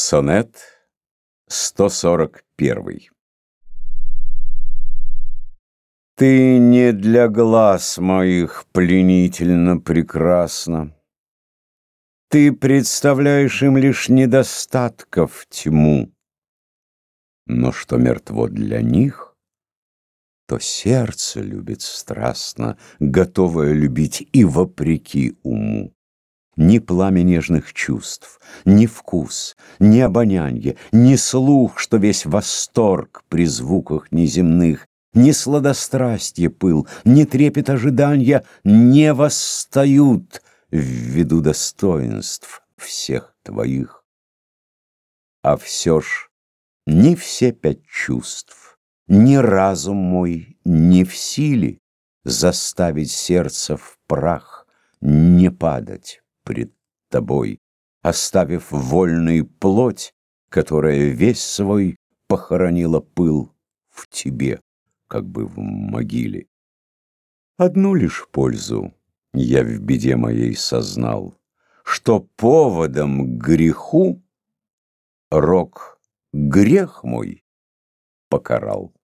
Сонет 141 Ты не для глаз моих пленительно прекрасна. Ты представляешь им лишь недостатков тьму. Но что мертво для них, то сердце любит страстно, готовое любить и вопреки уму. Ни пламя нежных чувств, ни вкус, ни обонянье, ни слух, что весь восторг при звуках неземных, ни сладострастье пыл, ни трепет ожидания не восстают в виду достоинств всех твоих. А все ж ни все пять чувств, ни разум мой не в силе заставить сердце в прах не падать пред тобой, оставив вольную плоть, которая весь свой похоронила пыл в тебе, как бы в могиле. Одну лишь пользу я в беде моей сознал, что поводом к греху рок грех мой покарал.